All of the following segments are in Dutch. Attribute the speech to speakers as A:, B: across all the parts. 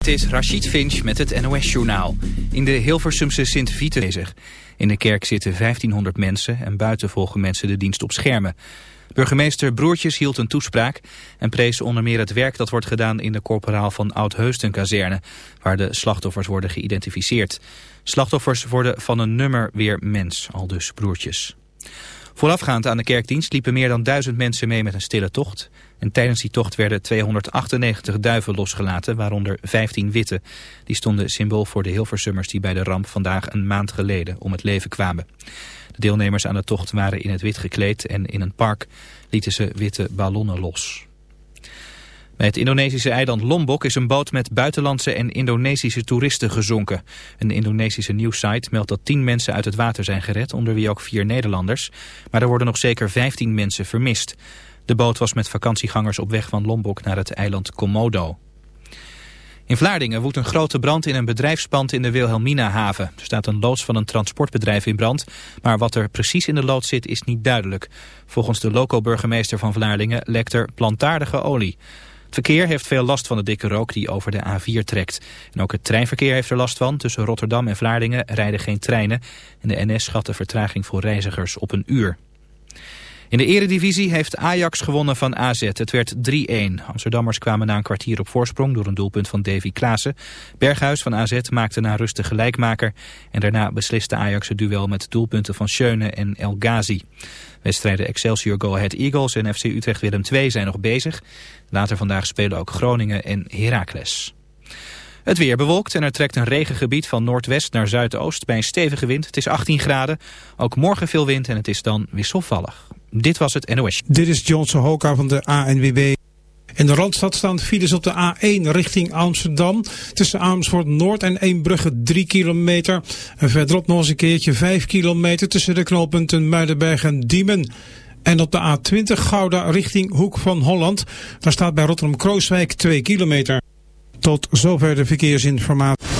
A: Het is Rachid Finch met het NOS-journaal. In de Hilversumse Sint-Vieten bezig. In de kerk zitten 1500 mensen en buiten volgen mensen de dienst op schermen. Burgemeester Broertjes hield een toespraak en prees onder meer het werk dat wordt gedaan in de corporaal van Oud-Heusden-kazerne, waar de slachtoffers worden geïdentificeerd. Slachtoffers worden van een nummer weer mens, al dus Broertjes. Voorafgaand aan de kerkdienst liepen meer dan duizend mensen mee met een stille tocht. En tijdens die tocht werden 298 duiven losgelaten, waaronder 15 witte. Die stonden symbool voor de Hilversummers die bij de ramp vandaag een maand geleden om het leven kwamen. De deelnemers aan de tocht waren in het wit gekleed en in een park lieten ze witte ballonnen los. Bij het Indonesische eiland Lombok is een boot met buitenlandse en Indonesische toeristen gezonken. Een Indonesische nieuwssite meldt dat tien mensen uit het water zijn gered, onder wie ook vier Nederlanders. Maar er worden nog zeker 15 mensen vermist. De boot was met vakantiegangers op weg van Lombok naar het eiland Komodo. In Vlaardingen woedt een grote brand in een bedrijfspand in de Wilhelmina-haven. Er staat een loods van een transportbedrijf in brand, maar wat er precies in de loods zit is niet duidelijk. Volgens de loco-burgemeester van Vlaardingen lekt er plantaardige olie. Het verkeer heeft veel last van de dikke rook die over de A4 trekt. En ook het treinverkeer heeft er last van. Tussen Rotterdam en Vlaardingen rijden geen treinen. En de NS schat de vertraging voor reizigers op een uur. In de eredivisie heeft Ajax gewonnen van AZ. Het werd 3-1. Amsterdammers kwamen na een kwartier op voorsprong door een doelpunt van Davy Klaassen. Berghuis van AZ maakte na rust de gelijkmaker. En daarna besliste Ajax het duel met doelpunten van Schöne en El Ghazi. Wedstrijden Excelsior Go Ahead Eagles en FC Utrecht Willem II zijn nog bezig. Later vandaag spelen ook Groningen en Heracles. Het weer bewolkt en er trekt een regengebied van noordwest naar zuidoost bij een stevige wind. Het is 18 graden, ook morgen veel wind en het is dan wisselvallig. Dit was het NOS.
B: Dit is Johnson Hoka van de ANWB. In de Randstad staan files op de A1 richting Amsterdam. Tussen Amersfoort Noord en Eembrugge 3 kilometer. En verderop nog eens een keertje 5 kilometer tussen de knooppunten Muidenberg en Diemen. En op de A20 Gouda richting Hoek van Holland. Daar staat bij Rotterdam-Krooswijk 2 kilometer. Tot zover de verkeersinformatie.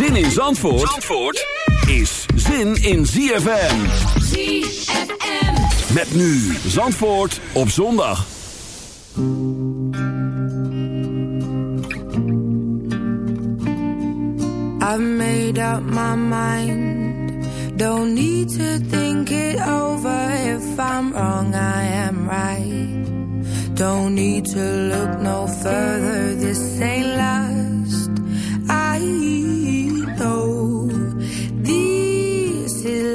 C: Zin in Zandvoort, Zandvoort is zin in ZFM.
D: ZFM.
C: Met nu Zandvoort op zondag.
E: I've made up my mind. Don't need to think it over. If I'm wrong, I am right. Don't need to look no further. This ain't last. I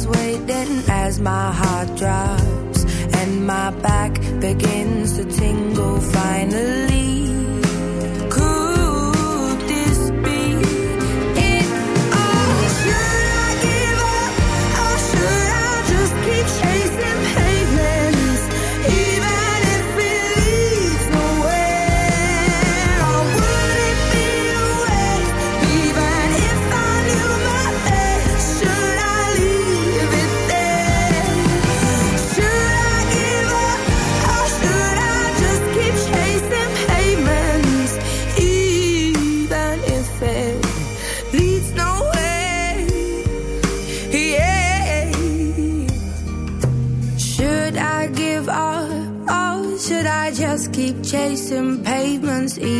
E: hours waiting as my heart drops and my back begins to tingle finally.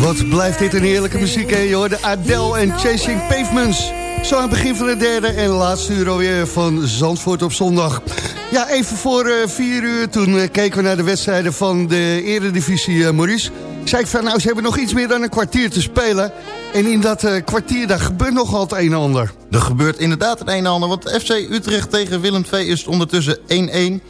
F: Wat blijft dit een heerlijke muziek, hè? Je hoorde Adele en Chasing Pavements. Zo aan het begin van de derde en laatste uur alweer van Zandvoort op zondag. Ja, even voor eh, vier uur, toen eh, keken we naar de wedstrijden van de eredivisie, eh, Maurice. Zei ik van, nou, ze hebben nog iets meer dan een kwartier te spelen. En in dat kwartier, daar gebeurt nogal het een en ander.
G: Er gebeurt inderdaad het een en ander, want FC Utrecht tegen Willem II is ondertussen 1-1.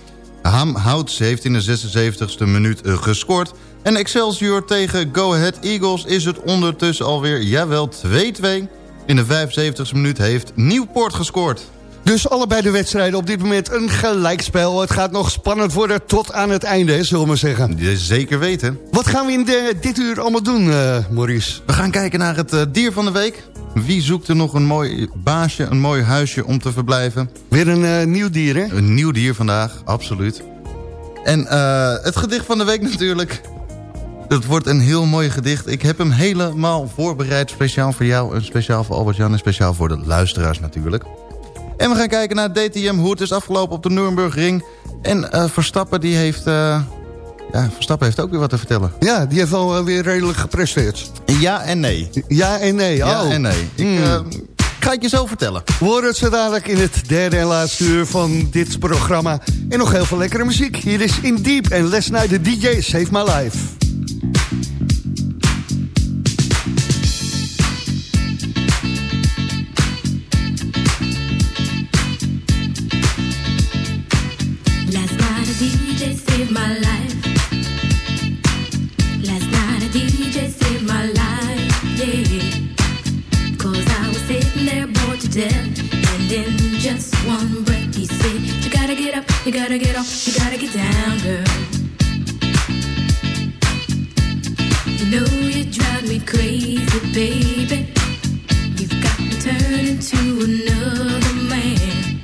G: Ham Houts heeft in de 76e minuut gescoord. En Excelsior tegen Go Ahead Eagles is het ondertussen alweer, jawel, 2-2. In de 75e minuut heeft Nieuwpoort gescoord.
F: Dus allebei de wedstrijden op dit moment een gelijkspel. Het gaat nog spannend worden tot aan het einde, hè, zullen we maar zeggen.
G: Je zeker weten.
F: Wat gaan we in de, dit uur allemaal doen, eh, Maurice?
G: We gaan kijken naar het eh, dier van de week. Wie zoekt er nog een mooi baasje, een mooi huisje om te verblijven?
F: Weer een eh, nieuw dier, hè?
G: Een nieuw dier vandaag, absoluut. En het gedicht van de week natuurlijk. Het wordt een heel mooi gedicht. Ik heb hem helemaal voorbereid. Speciaal voor jou en speciaal voor Albert-Jan... en speciaal voor de luisteraars natuurlijk. En we gaan kijken naar DTM, hoe het is afgelopen op de Nürburgring. En eh, Verstappen, die heeft... eh, ja, Verstappen heeft ook weer wat te vertellen.
F: Ja, die heeft al eh, weer redelijk gepresteerd.
G: Ja en nee.
F: Ja en nee.
G: Ja
F: oh.
G: en nee. Ik,
F: Hmm.
G: Ik ga het je zo vertellen.
F: We horen het zo dadelijk in het derde en laatste uur van dit programma. En nog heel veel lekkere muziek. Hier is In Deep en Les Night, de DJ Save My Life.
H: In just one breath he said, You gotta get up, you gotta get off, you gotta get down, girl. You know you drive me crazy, baby. You've got me turning to another man.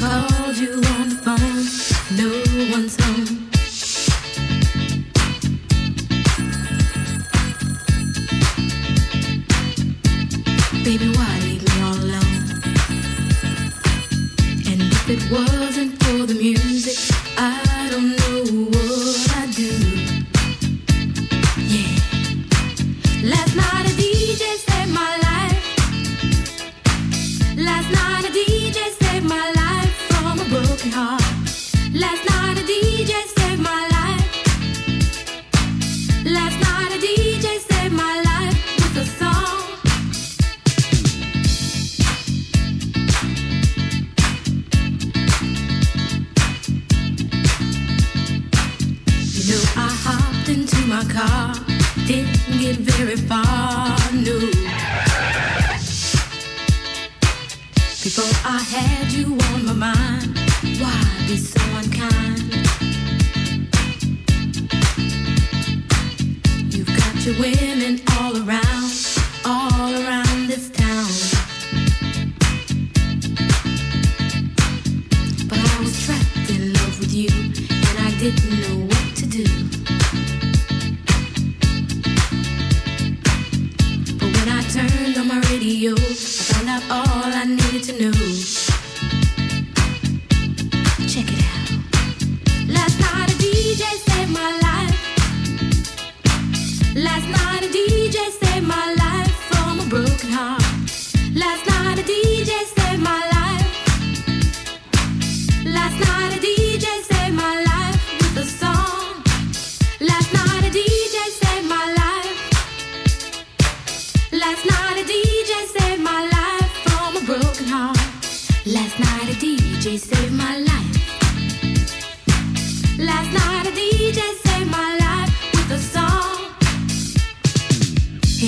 H: Called Last night a DJ saved my life from a broken heart. Last night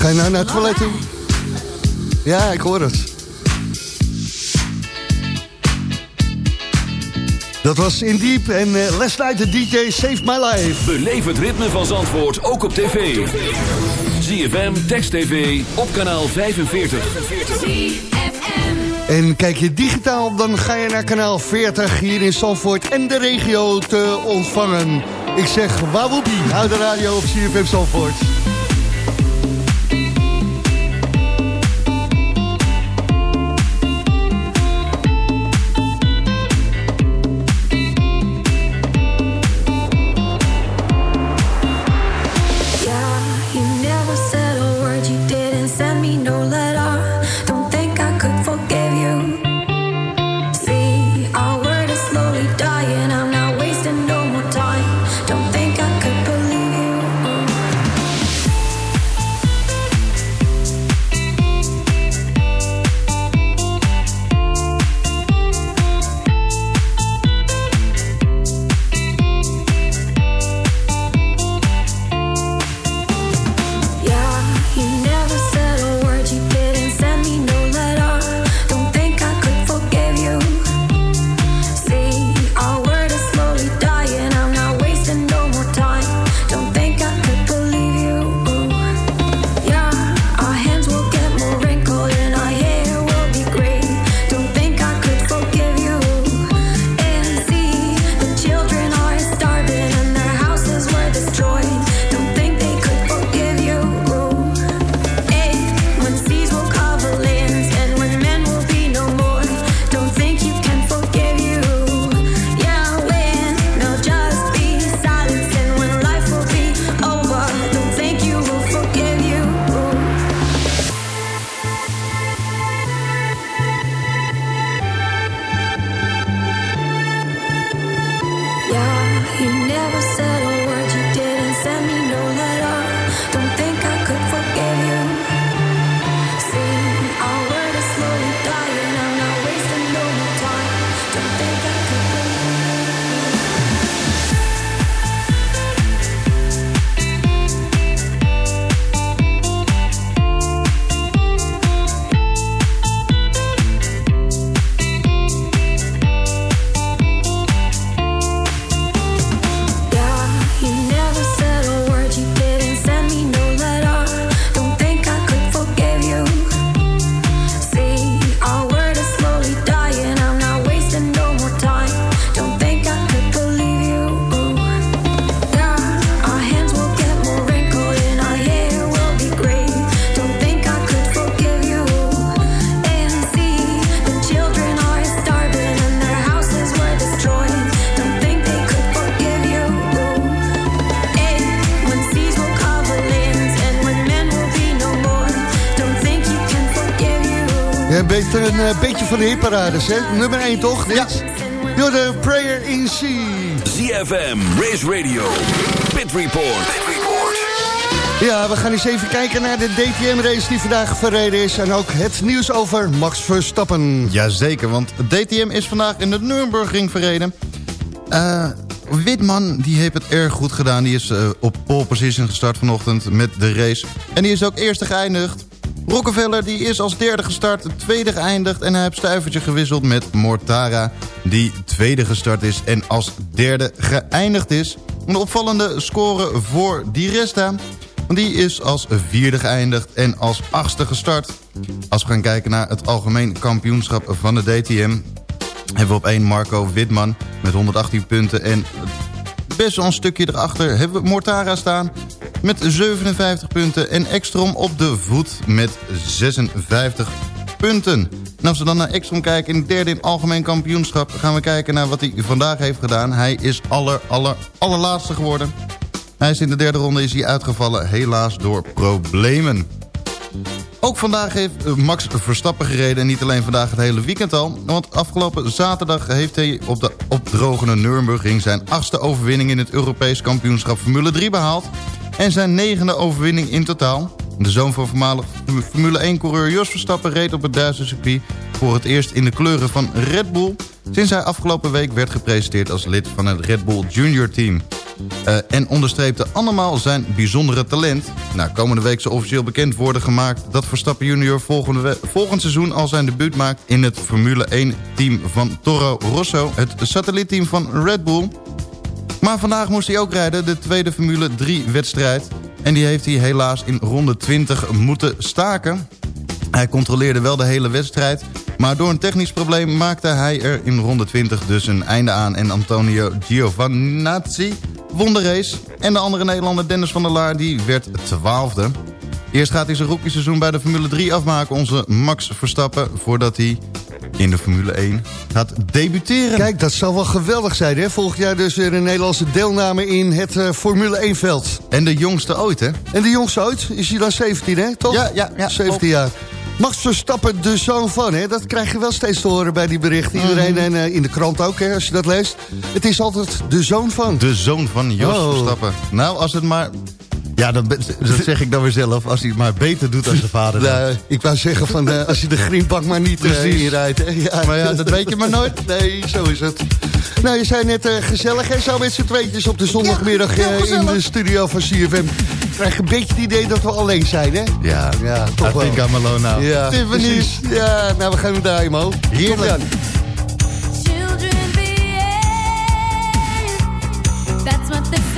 F: Ga je nou naar het toilet toe? Ja, ik hoor het. Dat was In Deep en uh, Last Night the DJ Saved My Life.
C: Beleef het ritme van Zandvoort ook op tv. ZFM, Text TV, op kanaal 45.
F: En kijk je digitaal, dan ga je naar kanaal 40 hier in Zandvoort en de regio te ontvangen. Ik zeg wawoepie, hou de radio op CFM Zandvoort. Van de hitparades, hè? Nummer 1 toch? Dit? Ja. You're the Prayer in Sea.
C: ZFM, Race Radio, Pit Report. Pit Report.
F: Ja, we gaan eens even kijken naar de DTM-race die vandaag verreden is. En ook het nieuws over Max Verstappen.
G: Jazeker, want DTM is vandaag in de Nürburgring verreden. Eh, Witman die heeft het erg goed gedaan. Die is eh, op pole position gestart vanochtend met de race. En die is ook eerste geëindigd. Rockefeller die is als derde gestart, tweede geëindigd... en hij heeft stuivertje gewisseld met Mortara... die tweede gestart is en als derde geëindigd is. Een opvallende score voor Di Resta... want die is als vierde geëindigd en als achtste gestart. Als we gaan kijken naar het algemeen kampioenschap van de DTM... hebben we op één Marco Witman met 118 punten... en best wel een stukje erachter hebben we Mortara staan met 57 punten... en Ekstrom op de voet met 56 punten. En als we dan naar Ekstrom kijken in het derde in algemeen kampioenschap... gaan we kijken naar wat hij vandaag heeft gedaan. Hij is aller, aller, allerlaatste geworden. Hij is in de derde ronde is hij uitgevallen, helaas door problemen. Ook vandaag heeft eh, Max Verstappen gereden. En niet alleen vandaag het hele weekend al. Want afgelopen zaterdag heeft hij op de opdrogende Nürburgring... zijn achtste overwinning in het Europees kampioenschap Formule 3 behaald. En zijn negende overwinning in totaal. De zoon van voormalig Formule 1-coureur Jos Verstappen reed op het Duitse circuit... voor het eerst in de kleuren van Red Bull... sinds hij afgelopen week werd gepresenteerd als lid van het Red Bull Junior Team. Uh, en onderstreepte allemaal zijn bijzondere talent. Nou, komende week zal officieel bekend worden gemaakt... dat Verstappen junior volgende volgend seizoen al zijn debuut maakt... in het Formule 1-team van Toro Rosso, het satellietteam van Red Bull. Maar vandaag moest hij ook rijden, de tweede Formule 3-wedstrijd. En die heeft hij helaas in ronde 20 moeten staken. Hij controleerde wel de hele wedstrijd... maar door een technisch probleem maakte hij er in ronde 20 dus een einde aan... en Antonio Giovinazzi won de race. En de andere Nederlander Dennis van der Laar die werd twaalfde. Eerst gaat hij zijn rookie-seizoen bij de Formule 3 afmaken, onze Max Verstappen... voordat hij in de Formule 1 gaat debuteren.
F: Kijk, dat zou wel geweldig zijn, hè? Volgend jaar dus weer een Nederlandse deelname in het uh, Formule 1-veld.
G: En de jongste ooit, hè?
F: En de jongste ooit? Is hij dan 17, hè? Toch?
G: Ja, ja, ja
F: 17 jaar. Max Verstappen, de zoon van, hè? Dat krijg je wel steeds te horen bij die berichten. Iedereen en uh, in de krant ook, hè, als je dat leest. Het is altijd de zoon van.
G: De zoon van Jos oh. Verstappen. Nou, als het maar... Ja, dat, dat, zeg ik dan weer zelf. Als hij het maar beter doet dan zijn vader.
F: Nou, ik wou zeggen, van, uh, als je de greenbank maar niet uh, inrijdt. Hè?
G: Ja. Maar ja, dat weet je maar nooit.
F: Nee, zo is het. Nou, je zei net uh, gezellig en zo met z'n tweetjes op de zondagmiddag ja, in de studio van CFM. Krijg een beetje het idee dat we alleen zijn, hè?
G: Ja, ja toch wel. alone now.
F: Ja, Tiffany's. Ja, nou, we gaan hem draaien, Mo.
G: Heerlijk.
H: That's what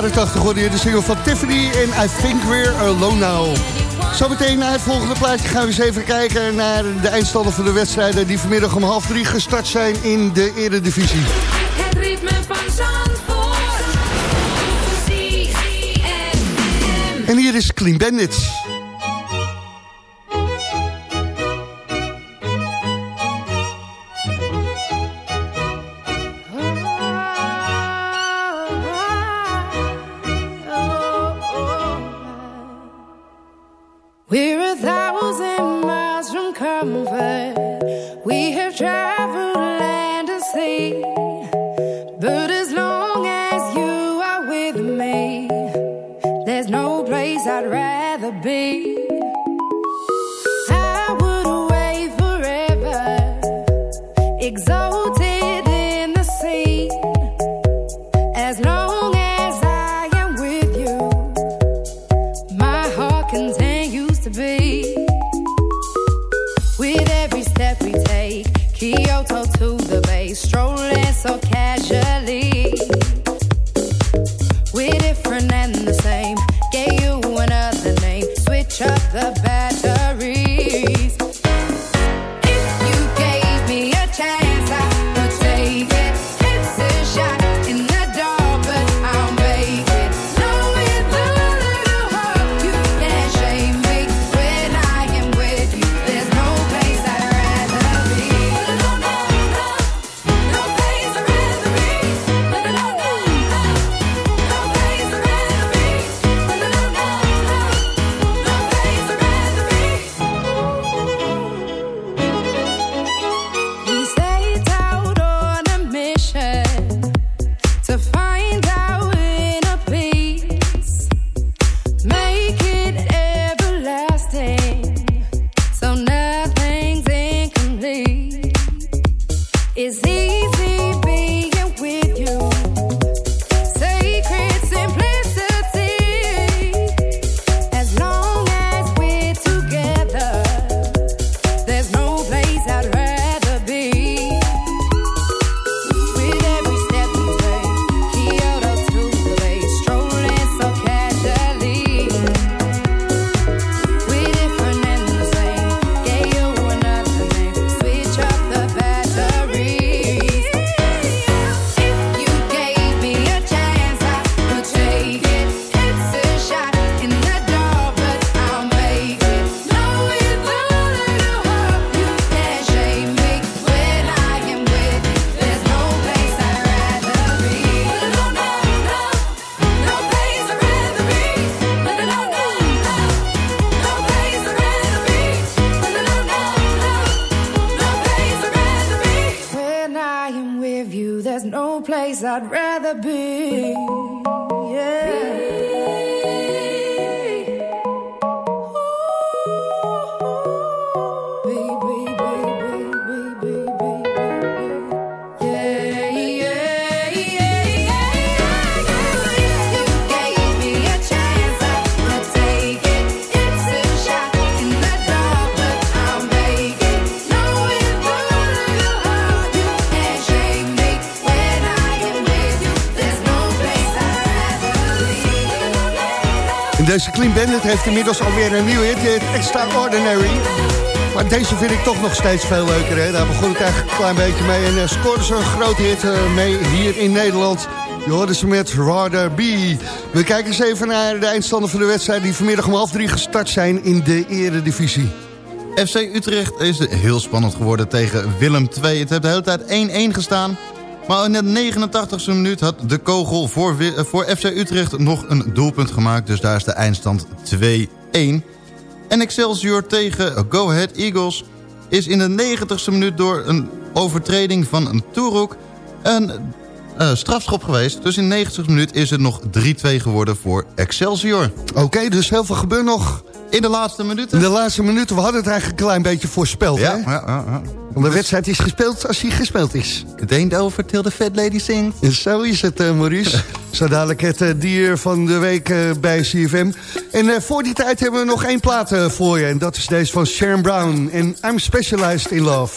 I: jaren 80 hoorde je de single van Tiffany en I Think We're Alone Now. Zometeen naar het volgende plaatje gaan we eens even kijken naar de eindstanden van de wedstrijden... die vanmiddag om half drie gestart zijn in de eredivisie.
F: Het ritme van Zandvoort.
I: En hier is Clean Bandits. Deze Clean Bandit heeft inmiddels alweer een nieuw hit, heet Extraordinary. Maar deze vind ik toch nog steeds veel leuker. Hè? Daar begon het eigenlijk een klein beetje mee. En uh, scoorde ze een groot hit eh, mee hier in Nederland. Je hoorde ze met Rather Be. We kijken eens even naar de eindstanden van de wedstrijd... die vanmiddag om half drie gestart zijn in de eredivisie.
G: FC Utrecht is heel spannend geworden tegen Willem II. Het heeft de hele tijd 1-1 gestaan. Maar in de 89e minuut had de kogel voor, eh, voor FC Utrecht nog een doelpunt gemaakt. Dus daar is de eindstand 2-1. En Excelsior tegen Go Ahead Eagles is in de 90e minuut door een overtreding van een Turok een eh, strafschop geweest. Dus in de 90e minuut is het nog 3-2 geworden voor Excelsior.
I: Oké, dus heel veel gebeurt nog.
G: In de laatste minuten.
I: In de laatste minuten, we hadden het eigenlijk een klein beetje voorspeld.
G: Ja,
I: hè?
G: ja, ja, ja.
I: Want de wedstrijd is gespeeld als hij gespeeld is.
G: Het ain't over till the fat lady sings.
I: En Zo is het, eh, Maurice. Zo dadelijk het eh, dier van de week eh, bij CFM. En voor die tijd hebben we nog één plaat voor je. En dat is deze van Sharon Brown. En I'm Specialized in Love.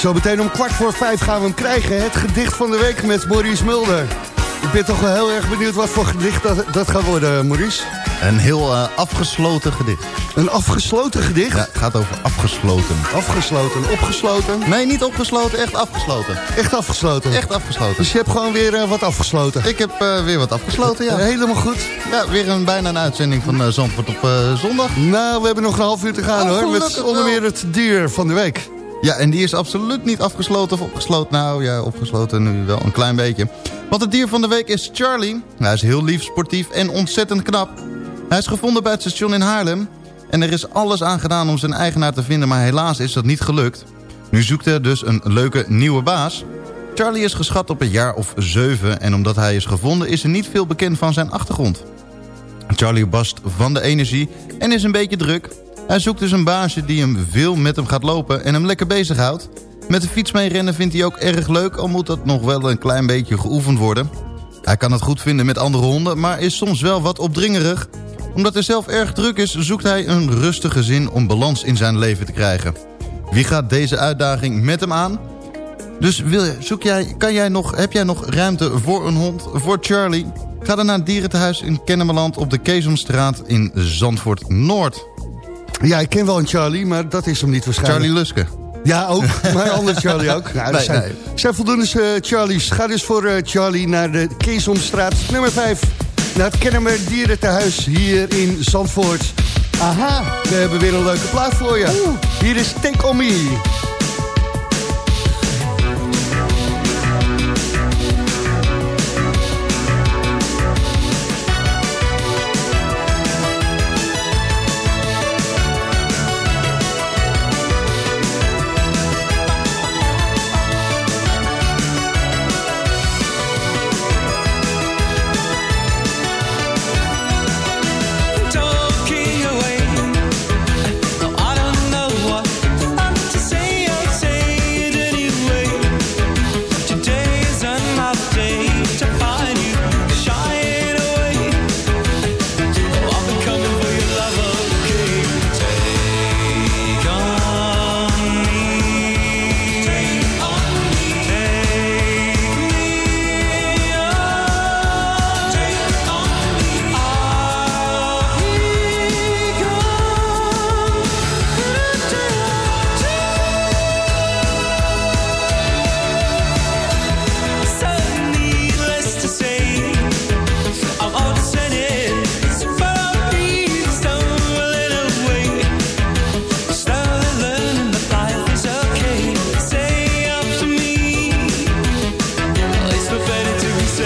F: Zometeen om kwart voor vijf gaan we hem krijgen. Het gedicht van de week met Maurice Mulder. Ik ben toch wel heel erg benieuwd wat voor gedicht dat, dat gaat worden, Maurice.
G: Een heel uh, afgesloten gedicht.
F: Een afgesloten gedicht?
G: Ja, het gaat over afgesloten.
F: Afgesloten, opgesloten?
G: Nee, niet opgesloten, echt afgesloten.
F: Echt afgesloten?
G: Echt afgesloten.
F: Dus je hebt gewoon weer uh, wat afgesloten?
G: Ik heb uh, weer wat afgesloten, ja.
F: helemaal goed.
G: Ja, weer een, bijna een uitzending van Zandvoort op zondag.
F: Nou, we hebben nog een half uur te gaan
G: oh,
F: hoor. Met onder meer het dier van de week.
G: Ja, en die is absoluut niet afgesloten of opgesloten. Nou ja, opgesloten nu wel een klein beetje. Want het dier van de week is Charlie. Hij is heel lief, sportief en ontzettend knap. Hij is gevonden bij het station in Haarlem. En er is alles aan gedaan om zijn eigenaar te vinden, maar helaas is dat niet gelukt. Nu zoekt hij dus een leuke nieuwe baas. Charlie is geschat op een jaar of zeven en omdat hij is gevonden is er niet veel bekend van zijn achtergrond. Charlie bast van de energie en is een beetje druk. Hij zoekt dus een baasje die hem veel met hem gaat lopen en hem lekker bezighoudt. Met de fiets mee rennen vindt hij ook erg leuk, al moet dat nog wel een klein beetje geoefend worden. Hij kan het goed vinden met andere honden, maar is soms wel wat opdringerig. Omdat hij zelf erg druk is, zoekt hij een rustige zin om balans in zijn leven te krijgen. Wie gaat deze uitdaging met hem aan? Dus wil, zoek jij, kan jij nog, heb jij nog ruimte voor een hond, voor Charlie? Ga dan naar het dierentehuis in Kennemerland op de Keesomstraat in Zandvoort Noord.
F: Ja, ik ken wel een Charlie, maar dat is hem niet waarschijnlijk.
G: Charlie Luske.
F: Ja, ook. Maar een andere Charlie ook. Nou,
G: nee,
F: zijn,
G: nee.
F: zijn voldoende uh, Charlies. Ga dus voor uh, Charlie naar de Keesomstraat nummer 5. Naar het Kennemer Dierentehuis hier in Zandvoort. Aha, we hebben weer een leuke plaat voor je. Oeh. Hier is Take On Me.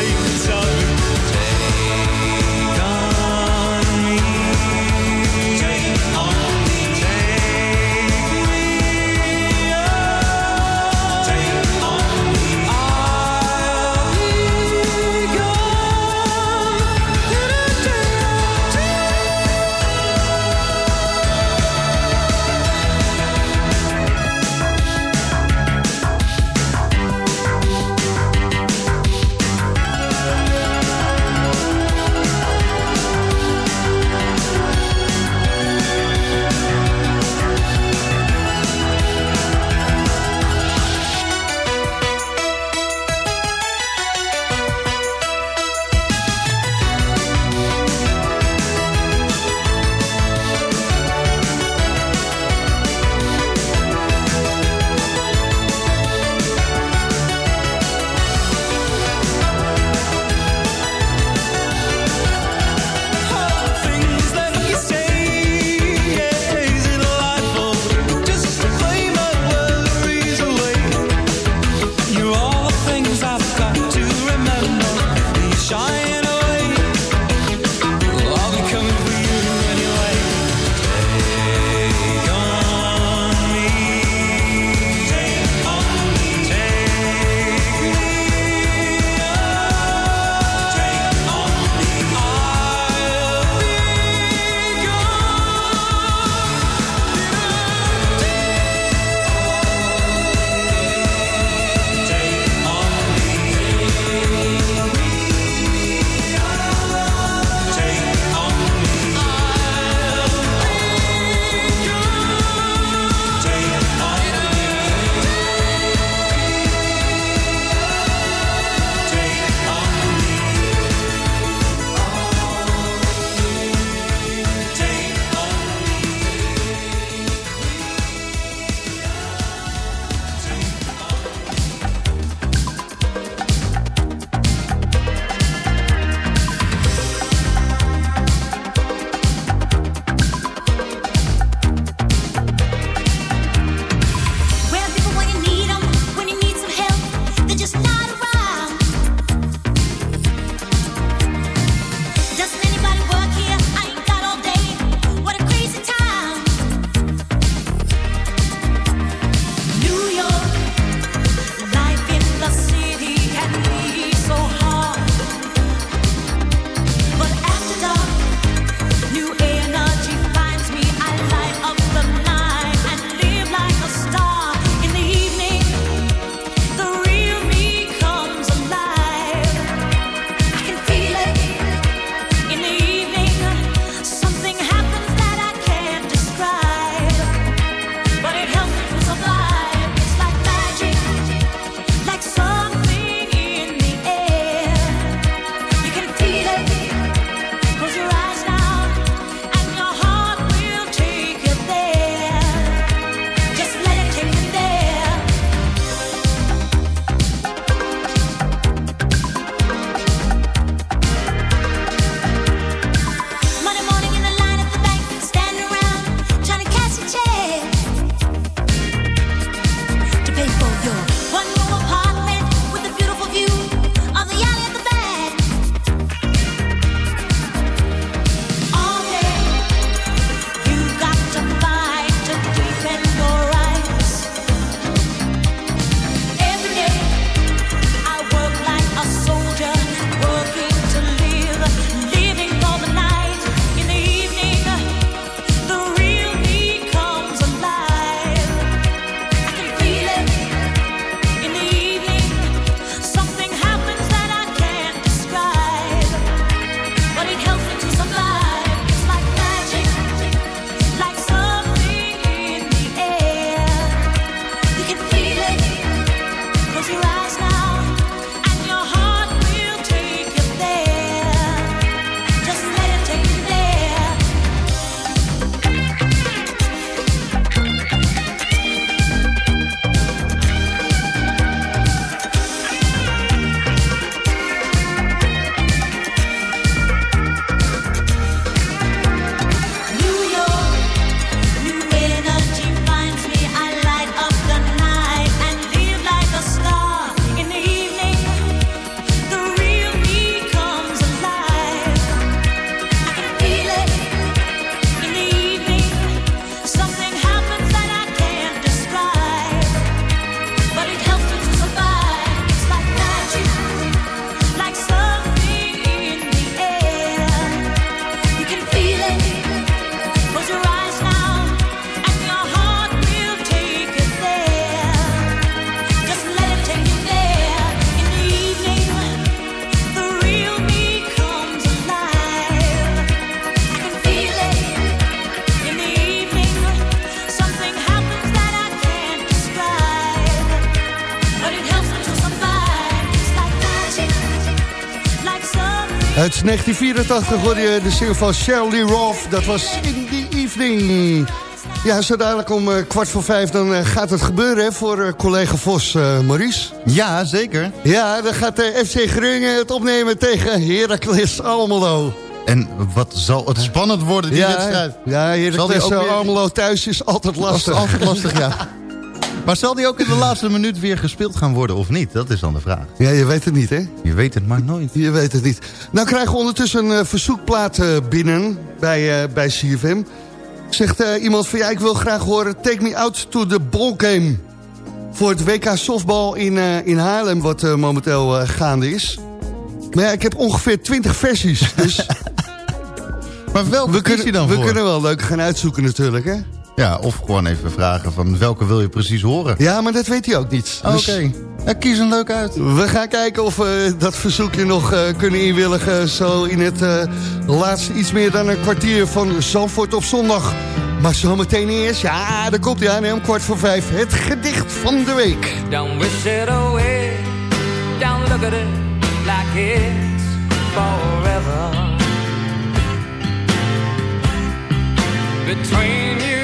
J: take the time.
F: Uit 1984 hoorde je de single van Shirley Roth. Dat was In the Evening. Ja, zo dadelijk om eh, kwart voor vijf dan eh, gaat het gebeuren hè, voor eh, collega Vos, Maurice.
G: Ja, zeker.
F: Ja, dan gaat de FC Groningen het opnemen tegen Heracles Almelo.
G: En wat zal het spannend worden, die
F: ja,
G: wedstrijd.
F: Ja, Heracles Almelo thuis is altijd lastig.
G: altijd lastig, ja. Maar zal die ook in de laatste minuut weer gespeeld gaan worden of niet? Dat is dan de vraag.
F: Ja, je weet het niet, hè?
G: Je weet het maar nooit.
F: Je weet het niet. Nou krijgen we ondertussen een eh, verzoekplaat eh, binnen bij, eh, bij CFM. Zegt iemand van ja, ik wil graag horen Take Me Out to the Ball Game. Voor het WK softbal in, in Haarlem, wat momenteel gaande is. Maar ja, ik heb ongeveer 20 versies. Dus
G: Maar welke
F: we
G: kies je
F: kunnen,
G: dan
F: we
G: voor?
F: kunnen wel leuk gaan uitzoeken natuurlijk, hè?
G: Ja, of gewoon even vragen van welke wil je precies horen?
F: Ja, maar dat weet hij ook niet.
G: Oké,
F: Dus
G: ja, kies een leuk uit.
F: we gaan kijken of we dat verzoekje nog eh, kunnen inwilligen. Zo in het eh, laatste iets meer dan een kwartier van Zandvoort op zondag. Maar zometeen eerst, ja, daar komt hij aan, hè, om kwart voor vijf. Het gedicht van de week.
J: Don't wish it away. Don't look at it like it's forever. Between you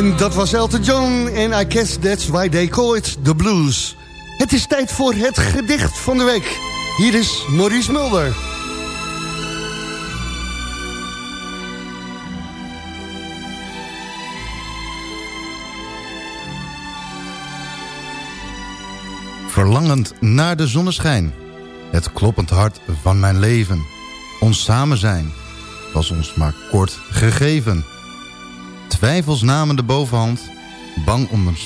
H: En dat was Elton John en I guess that's why they call it the blues. Het is tijd voor het gedicht van de week. Hier is Maurice Mulder.
G: Verlangend naar de zonneschijn. Het kloppend hart van mijn leven. Ons samen zijn was ons maar kort gegeven. Twijfels namen de bovenhand. Bang om, een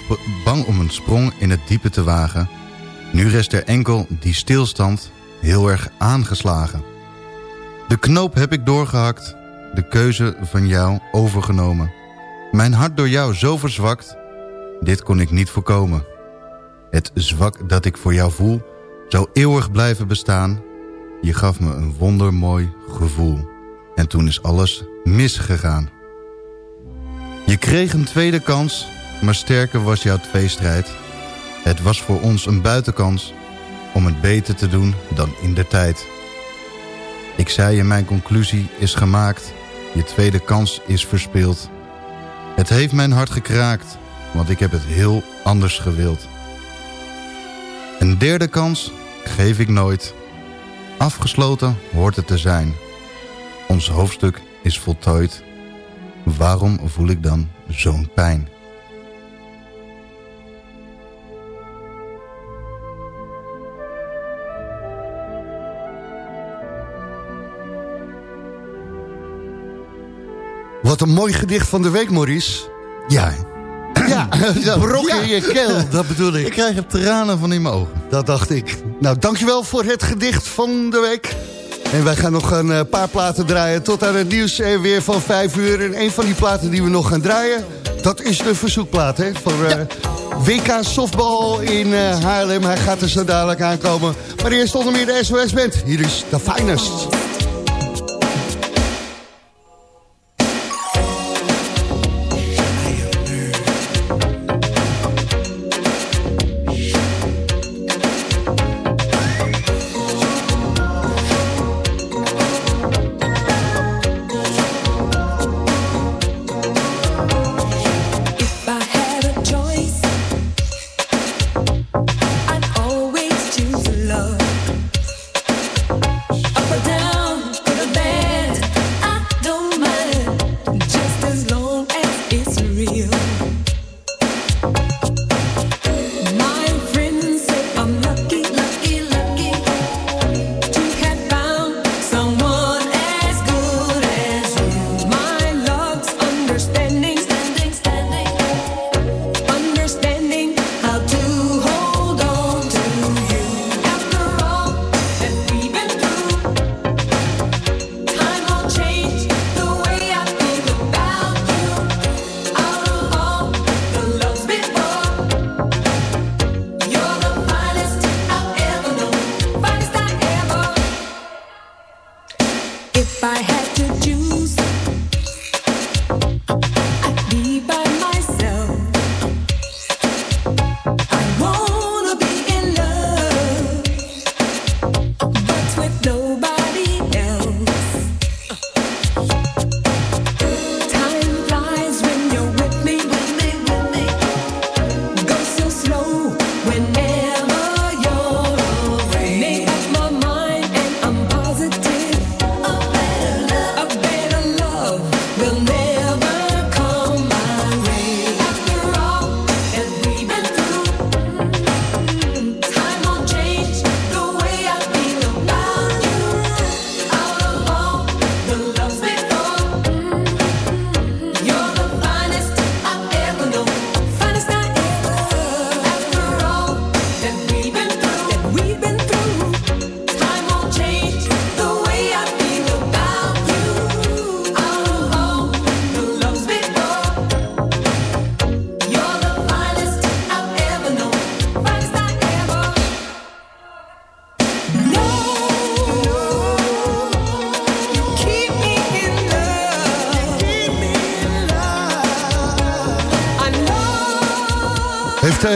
G: bang om een sprong in het diepe te wagen. Nu rest er enkel die stilstand heel erg aangeslagen. De knoop heb ik doorgehakt. De keuze van jou overgenomen. Mijn hart door jou zo verzwakt. Dit kon ik niet voorkomen. Het zwak dat ik voor jou voel, zou eeuwig blijven bestaan. Je gaf me een wondermooi gevoel. En toen is alles misgegaan. Je kreeg een tweede kans, maar sterker was jouw tweestrijd. Het was voor ons een buitenkans om het beter te doen dan in de tijd. Ik zei je, mijn conclusie is gemaakt. Je tweede kans is verspeeld. Het heeft mijn hart gekraakt, want ik heb het heel anders gewild. Een derde kans geef ik nooit. Afgesloten hoort het te zijn. Ons hoofdstuk is voltooid. Waarom voel ik dan zo'n pijn?
H: Wat een mooi gedicht van de week, Maurice.
G: Ja,
H: Ja, brok in je keel, dat bedoel ik.
G: ik krijg er tranen van in mijn ogen.
H: Dat dacht ik. Nou, dankjewel voor het gedicht van de week. En wij gaan nog een eh, paar platen draaien tot aan het nieuws en weer van 5 uur. En een van die platen die we nog gaan draaien, dat is de verzoekplaat hè, voor eh, WK Softball in eh, Haarlem. Hij gaat er zo dadelijk aankomen. Maar eerst onder meer de SOS Band. Hier is The Finest.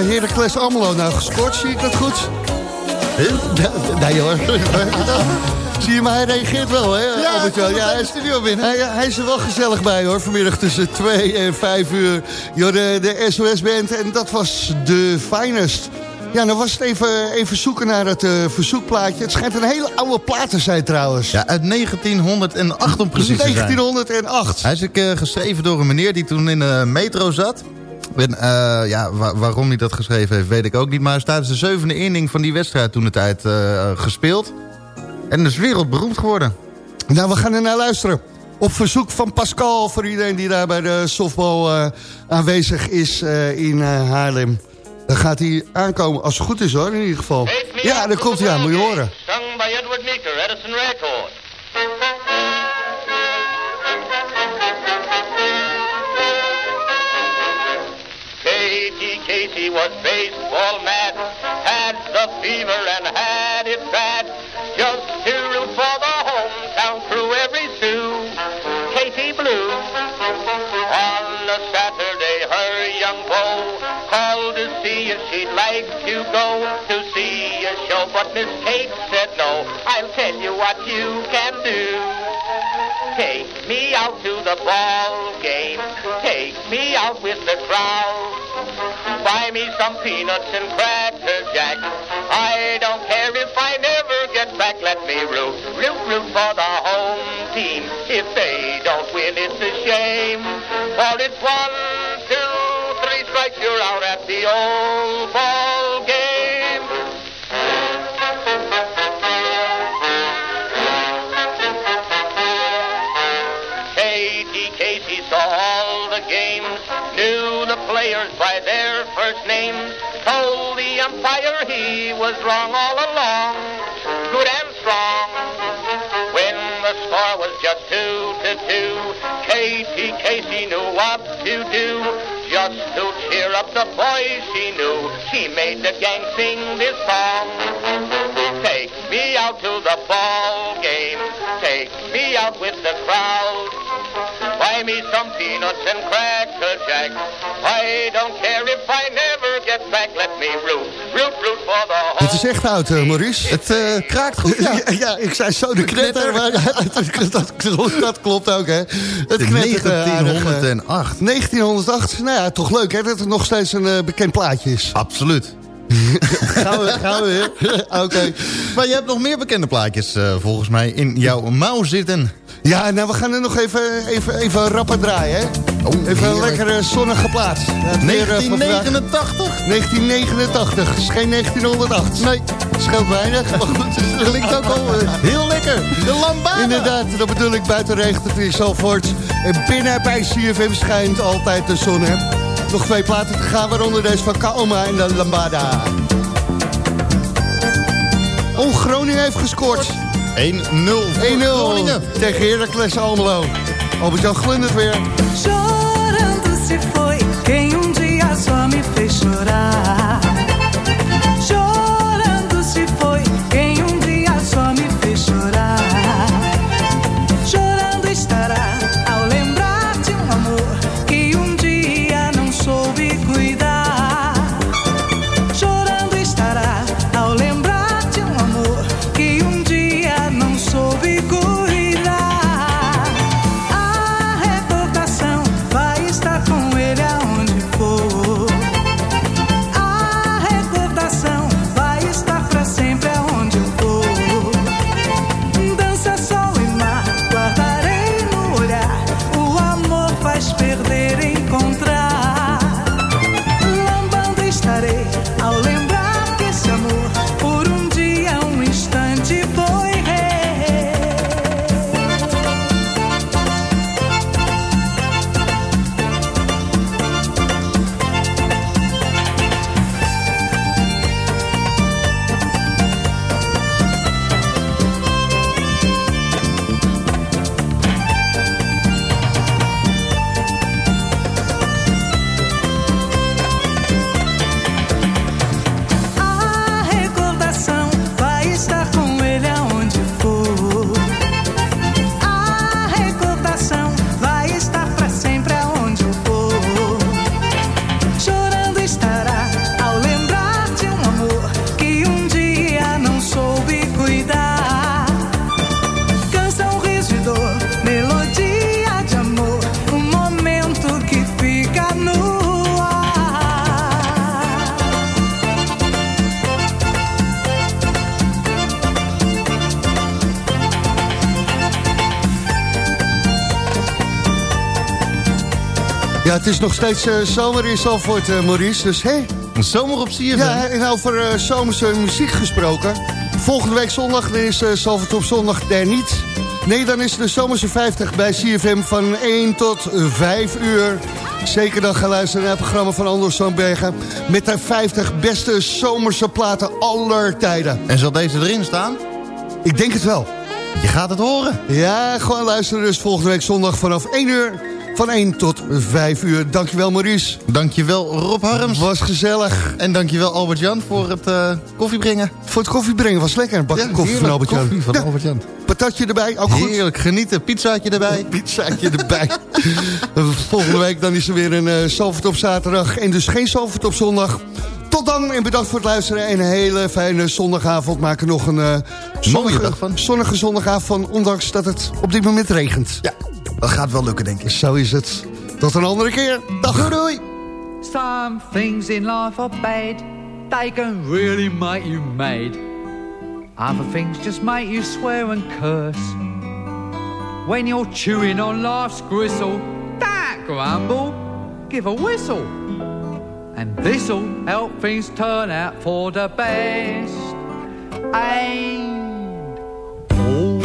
H: Heracles Almelo nou gescoord? Zie ik dat goed?
F: Nee hoor. Zie je, maar hij reageert wel, hè?
G: Ja,
F: Albert Jan?
G: ja,
F: hij,
G: de studio binnen.
F: Hij, hij is er wel gezellig bij, hoor. Vanmiddag tussen 2 en 5 uur. Joh, de, de SOS-band. En dat was de finest. Ja, dan was het even, even zoeken naar het eh, verzoekplaatje. Het schijnt een hele oude plaat te zijn, trouwens.
G: Ja, uit 1908 om precies te zijn.
F: 1908.
G: Hij is eh, geschreven door een meneer die toen in de metro zat. En, eh, ja, wa- waarom hij dat geschreven heeft, weet ik ook niet. Maar hij is tijdens de zevende inning van die wedstrijd toen de tijd eh, gespeeld. En is wereldberoemd geworden.
F: Nou, we gaan er naar luisteren. Op verzoek van Pascal, voor iedereen die daar bij de softball eh, aanwezig is eh, in Haarlem. Dan gaat hij aankomen, als het goed is hoor, in ieder geval. Ja, daar komt hij aan, moet je horen.
K: Sung by Edward Meeker, Edison Records. Casey was baseball mad, had the fever and had it bad. Just to root for the hometown crew every Sue. Katie Blue. On a Saturday, her young beau called to see if she'd like to go to see a show, but Miss Kate said no. I'll tell you what you can do. Take me out to the ball game. Take me out with the crowd. Buy me some peanuts and cracker jack. I don't care if I never get back. Let me root, root, root for the home team. If they made the gang sing this song. Take me out to the ball game. Take me out with the crowd. Buy me some peanuts and cracker jack. I don't care if I never get back. Let me root, root, root for the home.
F: Het is echt oud, eh, Maurice.
G: Het eh, kraakt goed, ja.
F: Ja, ja, ik zei zo de knetter, maar dat, dat, klopt ook, hè. Het knettert, eh.
G: 1908.
F: 1908, nou ja, toch leuk, hè, dat het nog steeds een eh, bekend plaatje is.
G: Absoluut.
F: gaan, we, gaan we weer? Oké.
G: Maar je hebt nog meer bekende plaatjes eh, volgens mij in jouw mouw zitten.
F: Ja, nou, we gaan er nog even, even, even rapper draaien, hè.
G: Oh,
F: even een
G: heerlijk.
F: lekkere zonnige plaats. Ja, het weer, eh, van vandaag-
G: 1989?
F: 1989, is geen 1908. Nee, scheelt weinig, maar goed, het klinkt ook al... eh,
G: Heel lekker. De lambada.
F: Inderdaad, dat bedoel ik buiten regent het in Zalvoort. En binnen bij CFM schijnt altijd de zon, hè. Nog twee platen te gaan, waaronder deze van Kaoma en de Lambada. Oh, Groningen heeft gescoord.
G: 1-0 voor
F: 1-0
G: Groningen.
F: tegen Heracles Almelo. Albert-Jan glundert weer.
D: Chorando se foi quem um dia só me fez chorar.
F: Is nog steeds eh, zomer in Zalvoort, eh, Maurice. Dus hé.
G: Een zomer op CFM.
F: Ja, en over uh, zomerse muziek gesproken. Volgende week zondag is uh, Zalvoort op zondag er niet. Nee, dan is de zomerse 50 bij CFM van 1 tot 5 uur. Zeker dan gaan luisteren naar het programma van Anders Sandbergen... met de 50 beste zomerse platen aller tijden.
G: En zal deze erin staan?
F: Ik denk het wel.
G: Je gaat het horen.
F: Ja, gewoon luisteren dus volgende week zondag vanaf 1 uur van 1 tot 5 uur. Dankjewel Maurice.
G: Dankjewel Rob Harms.
F: Was gezellig.
G: En dankjewel Albert-Jan voor het uh, koffie brengen.
F: Voor het koffie brengen was lekker. Een bakje ja, koffie van Albert-Jan.
G: koffie van ja. Albert-Jan.
F: Patatje erbij, ook goed.
G: Heerlijk, genieten. Pizzaatje erbij.
F: Pizzaatje erbij. Volgende week dan is er weer een uh, Salford op zaterdag. En dus geen Salford op zondag. Tot dan en bedankt voor het luisteren. En een hele fijne zondagavond. Maak er nog een uh, zonnige, zonnige zondagavond van. Ondanks dat het op dit moment regent.
G: Ja, dat gaat wel lukken denk ik.
F: Zo is het. Tot een andere keer. Dag.
G: Doei doei.
L: Some things in life are bad. They can really make you mad. Other things just make you swear and curse. When you're chewing on life's gristle. That grumble. Give a whistle. And this'll help things turn out for the best. And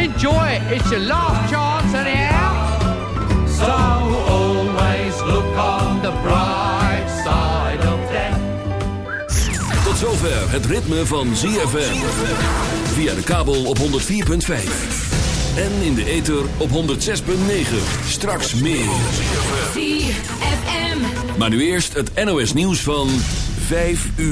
L: Enjoy it, it's your last chance anyhow. So always look on the bright side of death.
C: Tot zover het ritme van ZFM. Via de kabel op 104.5. En in de ether op 106.9. Straks meer.
H: ZFM.
C: Maar nu eerst het NOS nieuws van 5 uur.